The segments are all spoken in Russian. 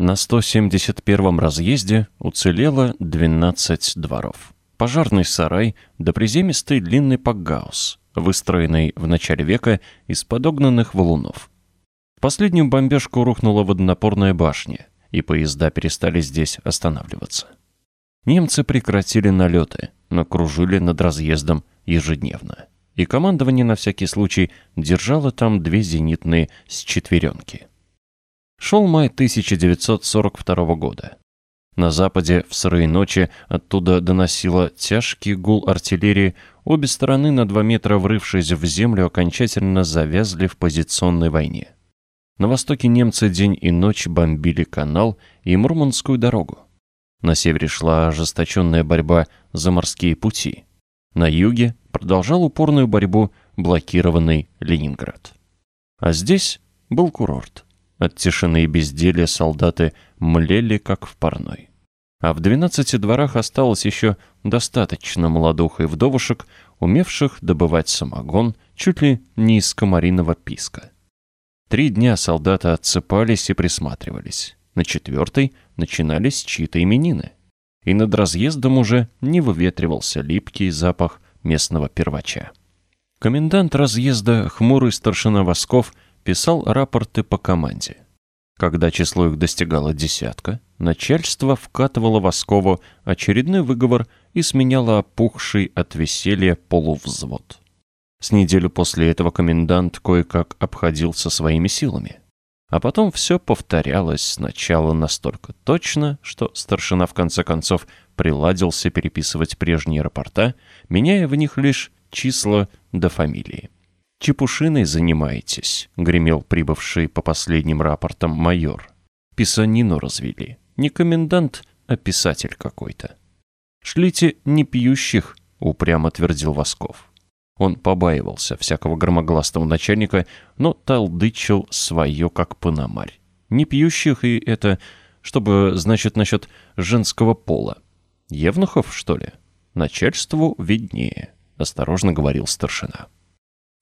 На 171-м разъезде уцелело 12 дворов. Пожарный сарай да приземистый длинный пакгаус, выстроенный в начале века из подогнанных валунов. В последнюю бомбежку рухнула водонапорная башня, и поезда перестали здесь останавливаться. Немцы прекратили налеты, но кружили над разъездом ежедневно. И командование на всякий случай держало там две зенитные с четверенки. Шел май 1942 года. На западе в сырые ночи оттуда доносило тяжкий гул артиллерии, обе стороны на два метра врывшись в землю окончательно завязли в позиционной войне. На востоке немцы день и ночь бомбили канал и Мурманскую дорогу. На севере шла ожесточенная борьба за морские пути. На юге продолжал упорную борьбу блокированный Ленинград. А здесь был курорт – от тишины и безделия солдаты млели, как в парной. А в двенадцати дворах осталось еще достаточно молодух и вдовушек, умевших добывать самогон чуть ли не из комариного писка. Три дня солдаты отсыпались и присматривались. На четвертый начинались чьи-то именины. И над разъездом уже не выветривался липкий запах местного первача. Комендант разъезда, хмурый старшина Восков, писал рапорты по команде. Когда число их достигало десятка, начальство вкатывало Воскову очередной выговор и сменяло опухший от веселья полувзвод. С неделю после этого комендант кое-как обходился своими силами. А потом все повторялось сначала настолько точно, что старшина в конце концов приладился переписывать прежние рапорта, меняя в них лишь числа до фамилии. «Чепушиной занимаетесь», — гремел прибывший по последним рапортам майор. «Писанину развели. Не комендант, а писатель какой-то». «Шлите не пьющих», — упрямо твердил Восков. Он побаивался всякого громогласного начальника, но талдычил свое, как панамарь. Не пьющих и это, чтобы, значит, насчет женского пола. Евнухов, что ли? Начальству виднее, осторожно говорил старшина.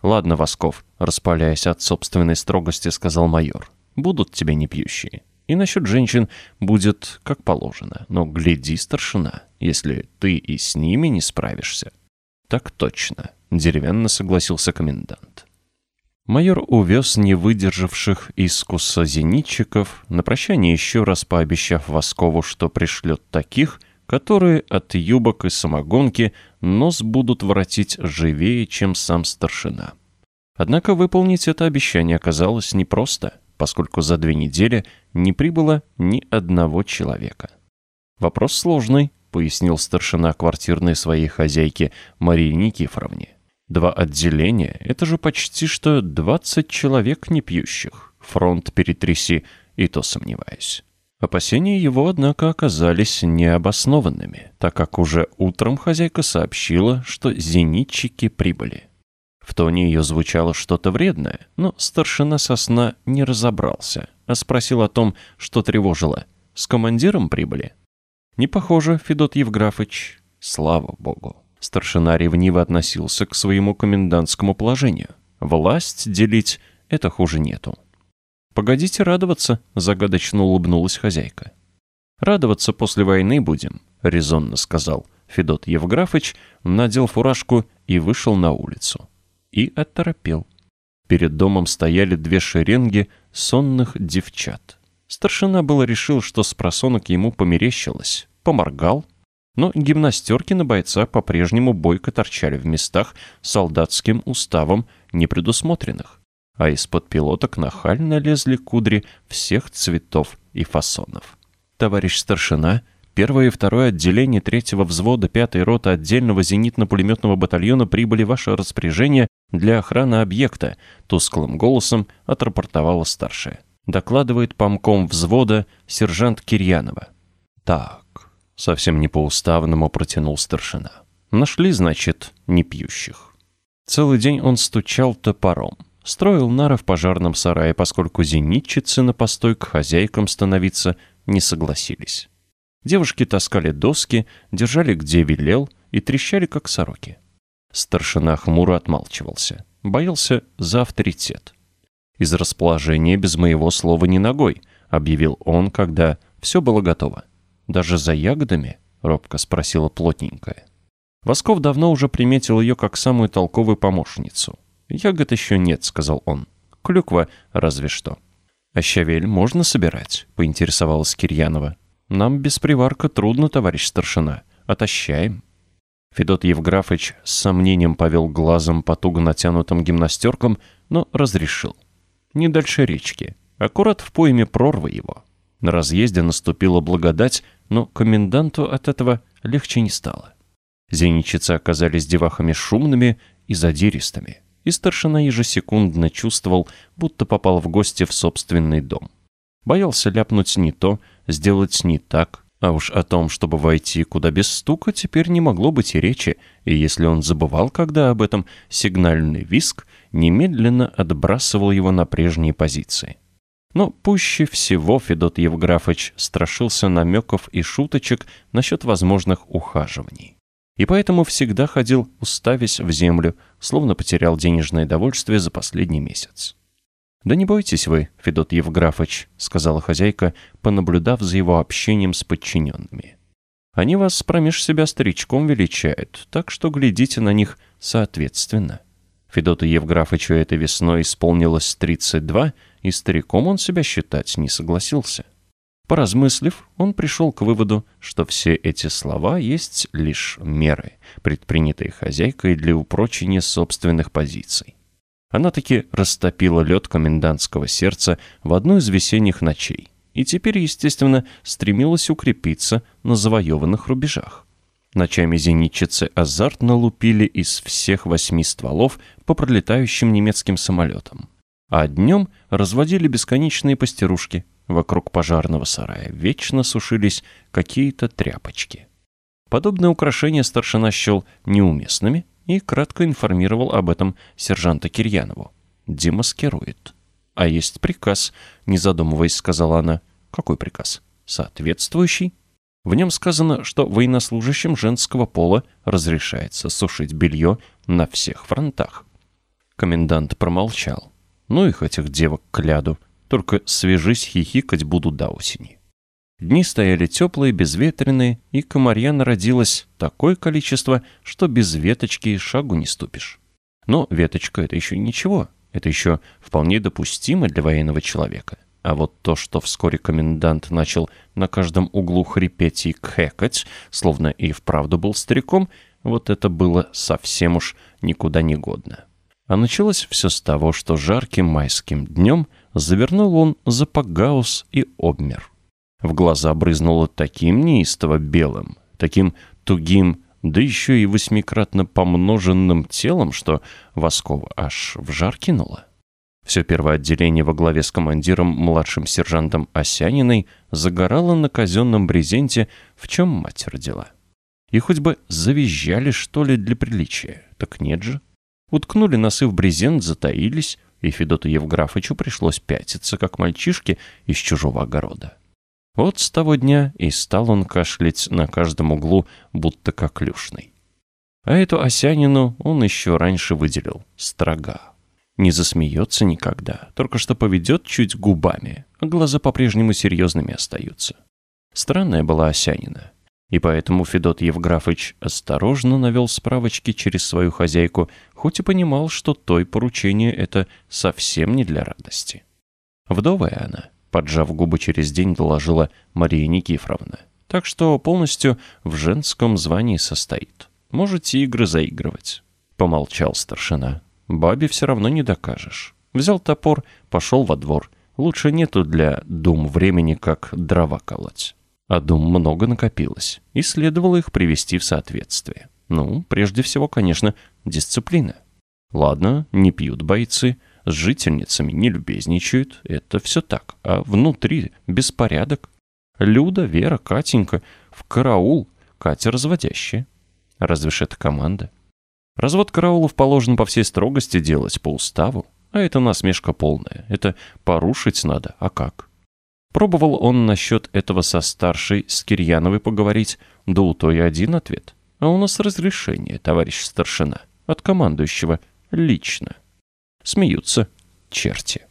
«Ладно, Восков», — распаляясь от собственной строгости, сказал майор. «Будут тебе не пьющие. И насчет женщин будет как положено. Но гляди, старшина, если ты и с ними не справишься». «Так точно», — деревянно согласился комендант. Майор увез не выдержавших искуса зенитчиков, на прощание еще раз пообещав Воскову, что пришлет таких, которые от юбок и самогонки нос будут воротить живее, чем сам старшина. Однако выполнить это обещание оказалось непросто, поскольку за две недели не прибыло ни одного человека. «Вопрос сложный», — пояснил старшина квартирной своей хозяйке Марии Никифоровне. «Два отделения — это же почти что двадцать человек непьющих. Фронт перетряси, и то сомневаюсь». Опасения его, однако, оказались необоснованными, так как уже утром хозяйка сообщила, что зенитчики прибыли. В тоне ее звучало что-то вредное, но старшина сосна не разобрался, а спросил о том, что тревожило. «С командиром прибыли?» «Не похоже, Федот Евграфыч. Слава богу». Старшина ревниво относился к своему комендантскому положению. Власть делить — это хуже нету. «Погодите радоваться», — загадочно улыбнулась хозяйка. «Радоваться после войны будем», — резонно сказал Федот Евграфыч, надел фуражку и вышел на улицу. И оторопел. Перед домом стояли две шеренги сонных девчат. Старшина было решил, что с просонок ему померещилось, поморгал, но гимнастерки на бойца по-прежнему бойко торчали в местах солдатским уставом непредусмотренных а из-под пилоток нахально лезли кудри всех цветов и фасонов. Товарищ старшина, первое и второе отделение третьего взвода пятой роты отдельного зенитно-пулеметного батальона прибыли в ваше распоряжение для охраны объекта, тусклым голосом отрапортовала старшая. Докладывает помком взвода сержант Кирьянова. Так, совсем не по-уставному протянул старшина. Нашли, значит, непьющих. Целый день он стучал топором строил нары в пожарном сарае, поскольку зенитчицы на постой к хозяйкам становиться не согласились. Девушки таскали доски, держали где велел и трещали, как сороки. Старшина хмуро отмалчивался, боялся за авторитет. Из расположения без моего слова ни ногой, — объявил он, когда все было готово. «Даже за ягодами?» — робко спросила плотненькая. Восков давно уже приметил ее как самую толковую помощницу. «Ягод еще нет», — сказал он. «Клюква разве что». «А щавель можно собирать?» — поинтересовалась Кирьянова. «Нам без приварка трудно, товарищ старшина. Отощаем». Федот Евграфович с сомнением повел глазом по туго натянутым гимнастеркам, но разрешил. «Не дальше речки. Аккурат в пойме прорвы его». На разъезде наступила благодать, но коменданту от этого легче не стало. Зеничицы оказались девахами шумными и задиристыми, и старшина ежесекундно чувствовал, будто попал в гости в собственный дом. Боялся ляпнуть не то, сделать не так, а уж о том, чтобы войти куда без стука, теперь не могло быть и речи, и если он забывал когда об этом, сигнальный виск немедленно отбрасывал его на прежние позиции. Но пуще всего Федот Евграфович страшился намеков и шуточек насчет возможных ухаживаний. И поэтому всегда ходил, уставясь в землю, словно потерял денежное довольствие за последний месяц. «Да не бойтесь вы, Федот Евграфович», — сказала хозяйка, понаблюдав за его общением с подчиненными. «Они вас промеж себя старичком величают, так что глядите на них соответственно». Федоту Евграфовичу этой весной исполнилось 32, и стариком он себя считать не согласился. Поразмыслив, он пришел к выводу, что все эти слова есть лишь меры, предпринятые хозяйкой для упрочения собственных позиций. Она таки растопила лед комендантского сердца в одну из весенних ночей и теперь, естественно, стремилась укрепиться на завоеванных рубежах. Ночами зенитчицы азартно лупили из всех восьми стволов по пролетающим немецким самолетам. А днем разводили бесконечные пастерушки. Вокруг пожарного сарая вечно сушились какие-то тряпочки. Подобные украшения старшина счел неуместными и кратко информировал об этом сержанта Кирьянову. «Демаскирует». «А есть приказ», — не задумываясь, сказала она. «Какой приказ?» «Соответствующий». В нем сказано, что военнослужащим женского пола разрешается сушить белье на всех фронтах. Комендант промолчал. Ну их этих девок кляду. Только свяжись хихикать буду до осени. Дни стояли теплые, безветренные, и комарья народилось такое количество, что без веточки шагу не ступишь. Но веточка — это еще ничего. Это еще вполне допустимо для военного человека. А вот то, что вскоре комендант начал на каждом углу хрипеть и кхекать, словно и вправду был стариком, вот это было совсем уж никуда не годно. А началось все с того, что жарким майским днем завернул он за пагаус и обмер. В глаза брызнуло таким неистово белым, таким тугим, да еще и восьмикратно помноженным телом, что Воскова аж в жар кинуло. Все первое отделение во главе с командиром, младшим сержантом Осяниной, загорало на казенном брезенте, в чем мать родила. И хоть бы завизжали, что ли, для приличия, так нет же. Уткнули носы в брезент, затаились, и Федоту Евграфычу пришлось пятиться, как мальчишки из чужого огорода. Вот с того дня и стал он кашлять на каждом углу, будто как люшный. А эту Осянину он еще раньше выделил строга. Не засмеется никогда, только что поведет чуть губами, а глаза по-прежнему серьезными остаются. Странная была Осянина. И поэтому Федот Евграфович осторожно навел справочки через свою хозяйку, хоть и понимал, что той поручение это совсем не для радости. Вдовая она, поджав губы через день, доложила Мария Никифоровна. Так что полностью в женском звании состоит. Можете игры заигрывать. Помолчал старшина. Бабе все равно не докажешь. Взял топор, пошел во двор. Лучше нету для дум времени, как дрова колоть. А дум много накопилось, и следовало их привести в соответствие. Ну, прежде всего, конечно, дисциплина. Ладно, не пьют бойцы, с жительницами не любезничают, это все так. А внутри беспорядок. Люда, Вера, Катенька, в караул, Катя разводящая. Разве ж это команда? Развод караулов положен по всей строгости делать по уставу, а это насмешка полная. Это порушить надо, а как? Пробовал он насчет этого со старшей, с Кирьяновой поговорить, да у той один ответ. А у нас разрешение, товарищ старшина, от командующего, лично. Смеются черти.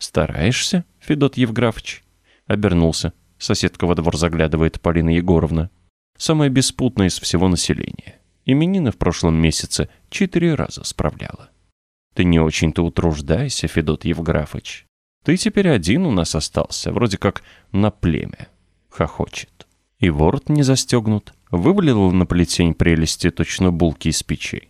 Стараешься, Федот Евграфович? Обернулся. Соседка во двор заглядывает Полина Егоровна. Самая беспутная из всего населения. Именины в прошлом месяце четыре раза справляла. Ты не очень-то утруждайся, Федот Евграфыч. Ты теперь один у нас остался, вроде как на племя. Хохочет. И ворот не застегнут. Вывалил на плетень прелести точно булки из печей.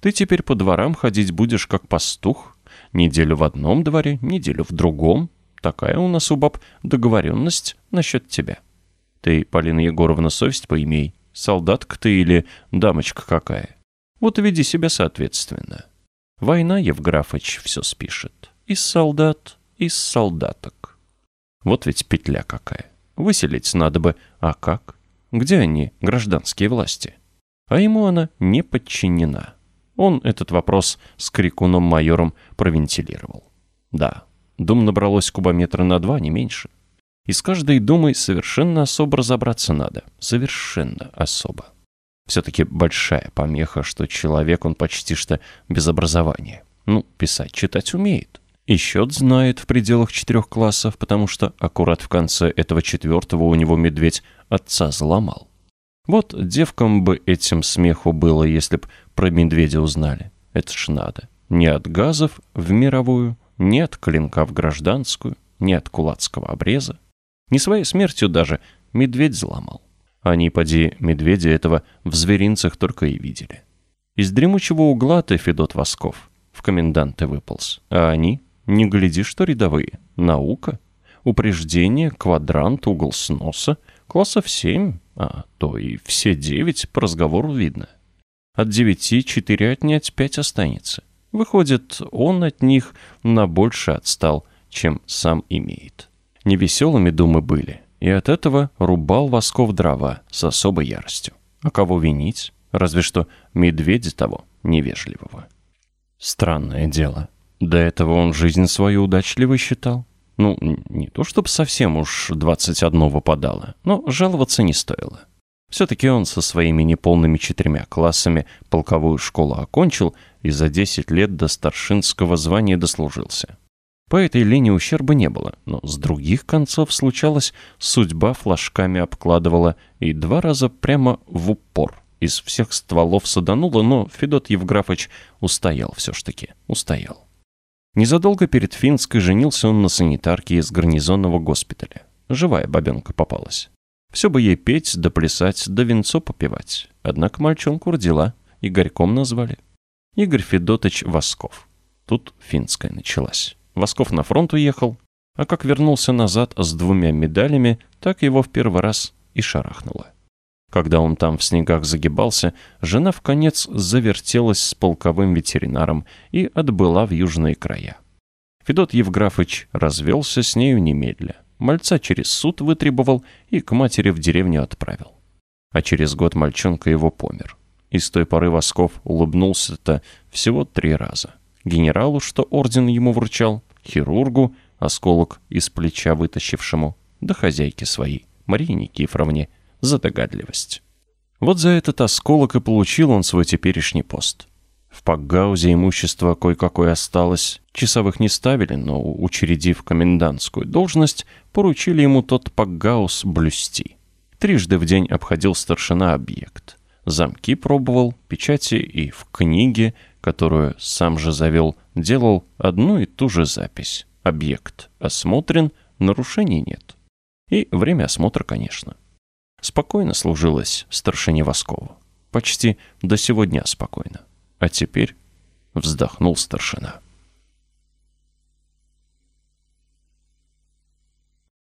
Ты теперь по дворам ходить будешь как пастух. Неделю в одном дворе, неделю в другом. Такая у нас у баб договоренность насчет тебя. Ты, Полина Егоровна, совесть поимей. Солдатка ты или дамочка какая. Вот веди себя соответственно. Война, Евграфыч, все спишет. Из солдат, из солдаток. Вот ведь петля какая. Выселить надо бы, а как? Где они, гражданские власти? А ему она не подчинена. Он этот вопрос с крикуном-майором провентилировал. Да, дум набралось кубометра на два, не меньше. И с каждой думой совершенно особо разобраться надо. Совершенно особо. Все-таки большая помеха, что человек он почти что без образования. Ну, писать, читать умеет. И счет знает в пределах четырех классов, потому что аккурат в конце этого четвертого у него медведь отца заломал. Вот девкам бы этим смеху было, если б про медведя узнали. Это ж надо. Ни от газов в мировую, ни от клинка в гражданскую, ни от кулацкого обреза. Не своей смертью даже медведь заломал. Они, поди, медведя этого в зверинцах только и видели. Из дремучего угла ты, Федот Восков, в коменданты выполз. А они, не гляди, что рядовые. Наука. Упреждение, квадрант, угол сноса. Классов семь, а то и все девять, по разговору видно. От девяти четыре отнять пять останется. Выходит, он от них на больше отстал, чем сам имеет. Невеселыми думы были, и от этого рубал восков дрова с особой яростью. А кого винить? Разве что медведя того невежливого. Странное дело. До этого он жизнь свою удачливой считал. Ну, не то чтобы совсем уж двадцать одно выпадало, но жаловаться не стоило. Все-таки он со своими неполными четырьмя классами полковую школу окончил и за десять лет до старшинского звания дослужился. По этой линии ущерба не было, но с других концов случалось, судьба флажками обкладывала и два раза прямо в упор. Из всех стволов садануло, но Федот Евграфович устоял все ж таки, устоял. Незадолго перед Финской женился он на санитарке из гарнизонного госпиталя. Живая бабенка попалась. Все бы ей петь, да плясать, да венцо попивать. Однако мальчонку родила, Игорьком назвали. Игорь Федотович Восков. Тут финская началась. Восков на фронт уехал, а как вернулся назад с двумя медалями, так его в первый раз и шарахнуло. Когда он там в снегах загибался, жена в конец завертелась с полковым ветеринаром и отбыла в южные края. Федот Евграфыч развелся с нею немедля. Мальца через суд вытребовал и к матери в деревню отправил. А через год мальчонка его помер. И с той поры Восков улыбнулся-то всего три раза. Генералу, что орден ему вручал, хирургу, осколок из плеча вытащившему, да хозяйке своей, Марии Никифоровне, за догадливость. Вот за этот осколок и получил он свой теперешний пост. В Пакгаузе имущество кое-какое осталось, часовых не ставили, но, учредив комендантскую должность, поручили ему тот Пакгаус блюсти. Трижды в день обходил старшина объект. Замки пробовал, печати и в книге, которую сам же завел, делал одну и ту же запись. Объект осмотрен, нарушений нет. И время осмотра, конечно. Спокойно служилось старшине Воскову. Почти до сегодня спокойно. А теперь вздохнул старшина.